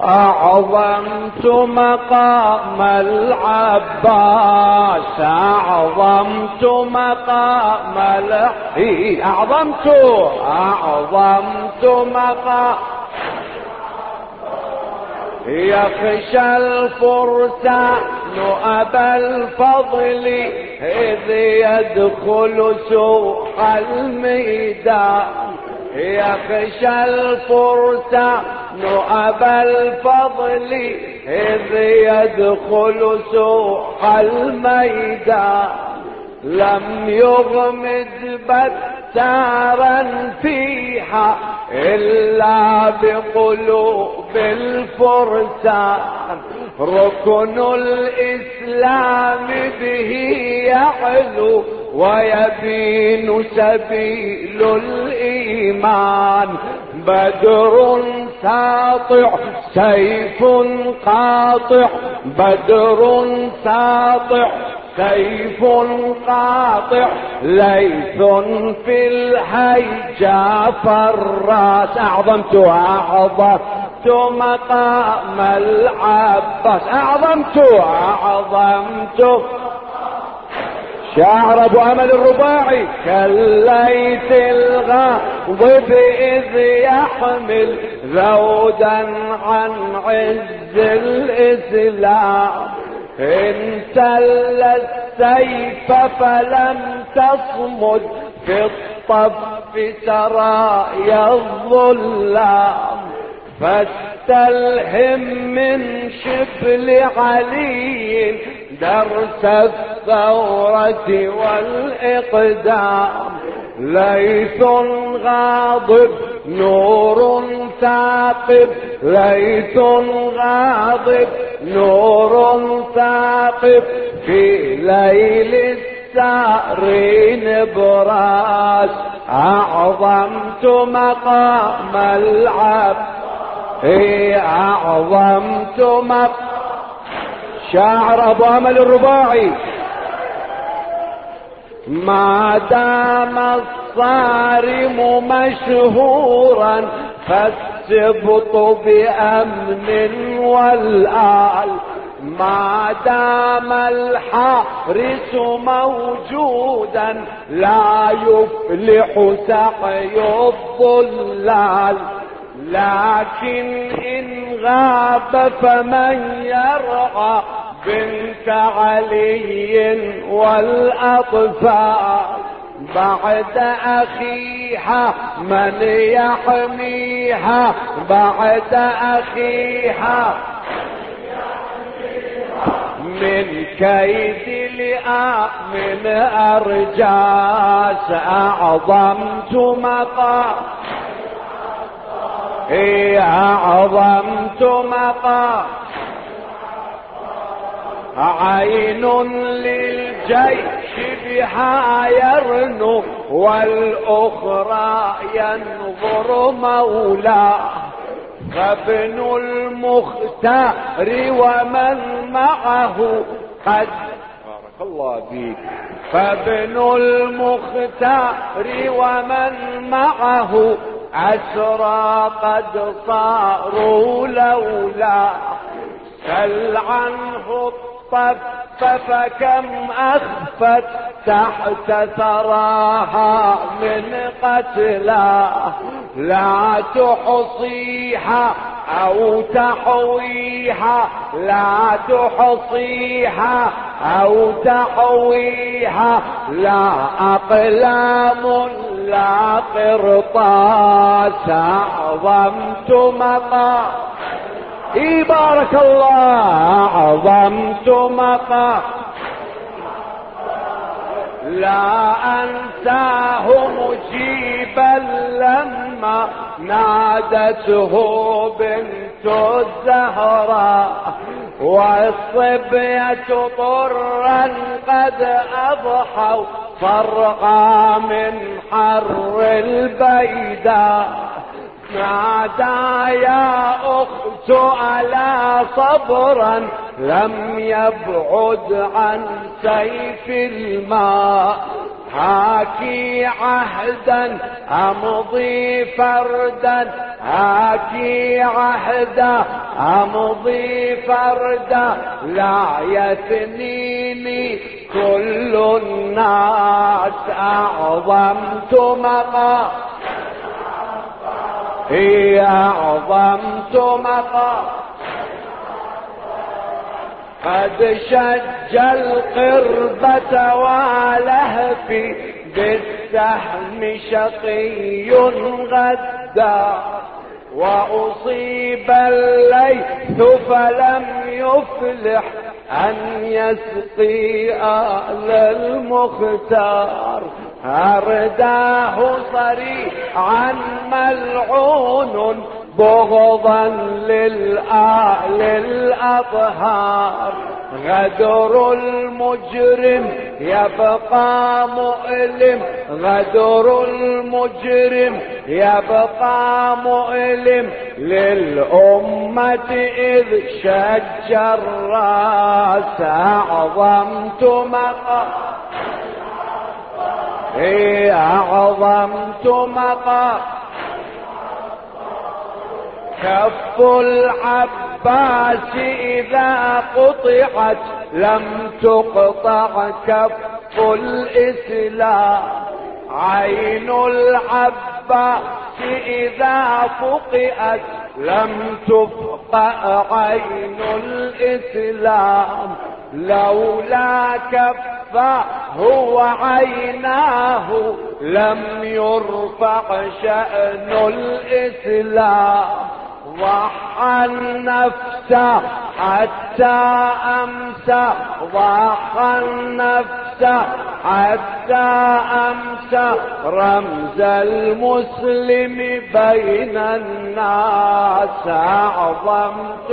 أعظمت مقام العباس أعظمت مقام إيه أعظمت أعظمت مقام. يخشى الفرسان أبا الفضل إذ يدخل سوق الميدان. يخشى الفرسان أبا الفضل إذ يدخل سوق الميدان. لم يغمد بتارا فيها إلا بقلوب الفرسان. ركن الإسلام به يعلو ويبين سبيل الإيمان. بدر ساطع سيف قاطع بدر ساطع سيف قاطع ليث في الهيجا فراس. أعظمت أعظمت مقام العباس. أعظمت أعظمت شعر أمل الرباعي. كالليث الغاضب إذ يحمل ذودا عن عز الإسلام. إن سل السيف فلم تصمد في الطف سرايا الظلام. فاستلهم من شبل علي درس الثورة والإقدام. ليث غاضب نور ثاقب. ليث غاضب نور ثاقب. في ليل السارين براس أعظمت مقام العبد. أعظمت مقام. شاعر أبو آمل الرباعي. ما دام الصارم مشهورا فالسبط بأمن والآل. ما دام الحارس موجودا لا يفلح سعي الضلال. لكن إن غاب فمن يرعى بنت علي والأطفال بعد أخيها من يحميها بعد أخيها من كيد لآمن أرجاس أعظمت مقام هي أعظمت مقام عين للجيش بها يرنو والأخرى ينظر مولاه. فابن المختار ومن معه قد بارك الله فيك. فابن المختار ومن معه عسرى قد صاروا لولا. سل عنه الطف فكم أخفت تحت ثراها من قتلا لا تحصيها أو تحويها لا تحصيها أو تحويها لا أقلام لا قرطاس أعظمت مقام. إي بارك الله عظمت مقام. لا أنساه مجيبا لما نادته بنت الزهراء. والصبية طرا قد أضحوا فرقا من حر البيداء. نادى يا أخت ألا صبرا لم يبعد عن سيف الماء. هاكي عهدا أمضي فردا هاكي عهدا أمضي فردا لا يثنيني كل الناس أعظمت مقام. هي أعظمت مقام قد شج القربة ولهفي بالسهم شقي غدا وأصيب الليث فلم يفلح أن يسقي آل المختار أرداه صريعا ملعون بغضا للآل الأطهار غدر المجرم يبقى مؤلم. غدر المجرم يبقى مؤلم. للأمة إذ شج الرأس أعظمت مقام. إيه أعظمت مقام. كف العباس إذا قطعت لم تقطع كف الإسلام. عين العباس إذا فقئت لم تفقأ عين الإسلام. لولا كفاه وعيناه لم يرفع شأن الإسلام ضحى النفس حتى أمسى ضحى النفس حتى أمسى رمز المسلم بين الناس أعظمت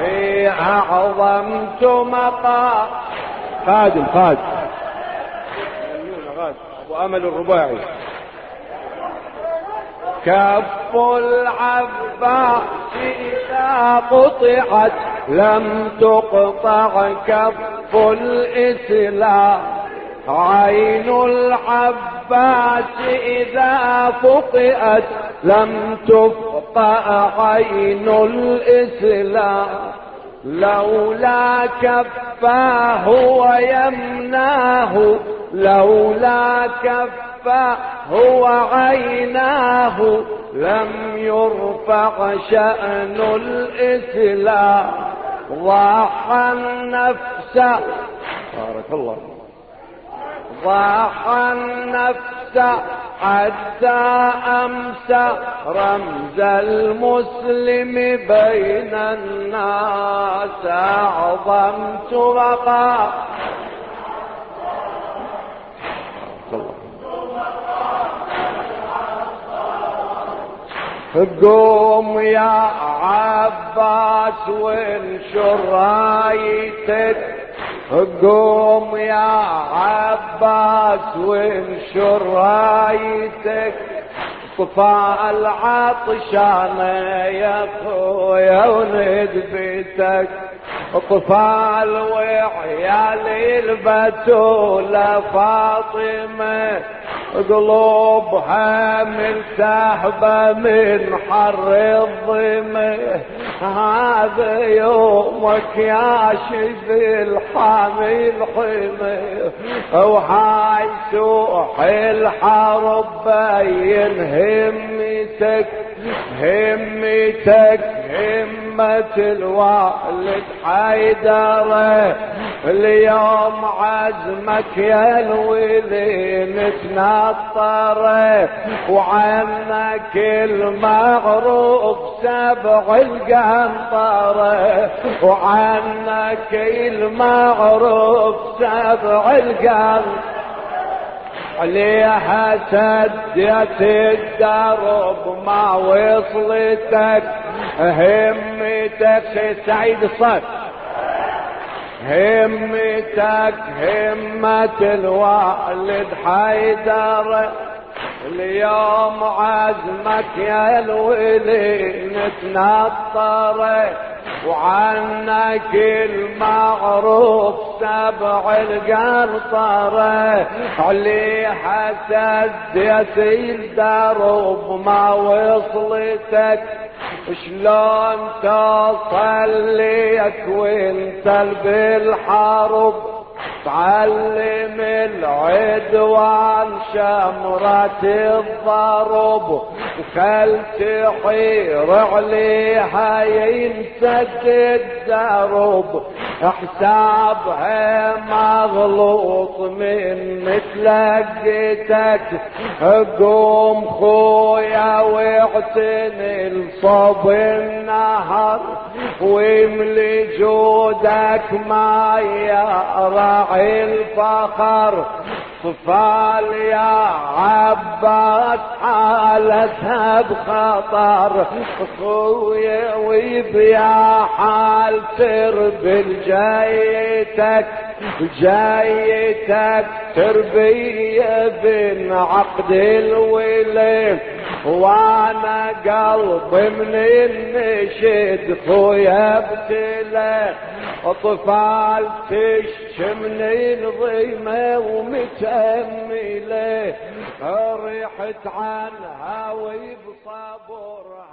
مقام أعظمت مقام خادم خادم. أبو أمل الرباعي. كف العباس إذا قطعت لم تقطع كف الإسلام. عين العباس إذا فقئت لم تفقأ عين الإسلام. لولا كفاه ويمناه لولا كفاه وعيناه لم يرفع شأن الإسلام. ضاح النفس. بارك الله ضاح النفس. حتى أمسى رمز المسلم بين الناس أعظمت وقع قوم يا عباس وانشر رايتك قوم يا عباس وانشر رايتك طفاء العطشان يا خويا وند بيتك. طفاء الوعيال البتولة فاطمة. قلوبها ملتهبة من حر الظمة هذا يومك يا شذ الحامي الحمى وهاي سوح الحرب بين همتك همتك همة الوالد حيدر اليوم عزمك يا الولين تنطر وعنك المغروب سبع القنطرة. وعنك المغروب سبع القنطرة. عليها سدت الدرب ما وصلتك همتك سعيد الصد همتك همة الوالد حيدر. اليوم عزمك يا الولي نتنطر. وعنك المعروف سبع القنطرة عليها سديت الدرب ما وصلتك. شلون توصل ليك وانت بالحرب؟ تعلم العدوان شمرة الضرب وخل تحير عليها ينسد الدرب. حسابها مغلوط من متلقتك قوم خويا واعتني الصب النهر. واملي جودك ما راعي الفخر طفال يا عباس حالتها بخطر. خويا وبيا حال تربل جايتك جايتك تربية بين عقد الولي وأنا قلبي من النشد خويا ابتلى اطفال تشمني الضيمة ومتأملة ريحت عنها وبصبر حتى